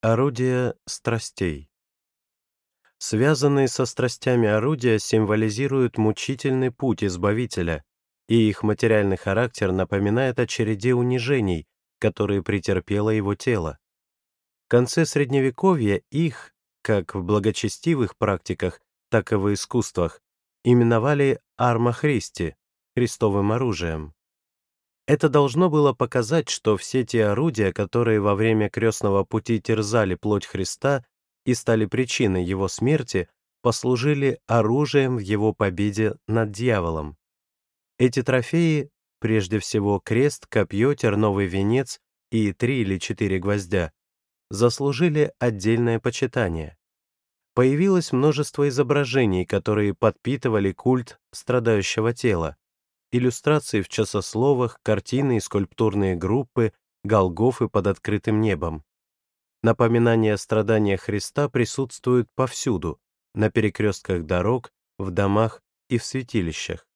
Орудия страстей Связанные со страстями орудия символизируют мучительный путь Избавителя, и их материальный характер напоминает о череде унижений, которые претерпело его тело. В конце Средневековья их, как в благочестивых практиках, так и в искусствах, именовали «арма Христи» — Христовым оружием. Это должно было показать, что все те орудия, которые во время крестного пути терзали плоть Христа и стали причиной его смерти, послужили оружием в его победе над дьяволом. Эти трофеи, прежде всего крест, копье, терновый венец и три или четыре гвоздя, заслужили отдельное почитание. Появилось множество изображений, которые подпитывали культ страдающего тела, иллюстрации в часословах, картины и скульптурные группы, голгофы под открытым небом. Напоминания о страданиях Христа присутствуют повсюду, на перекрестках дорог, в домах и в святилищах.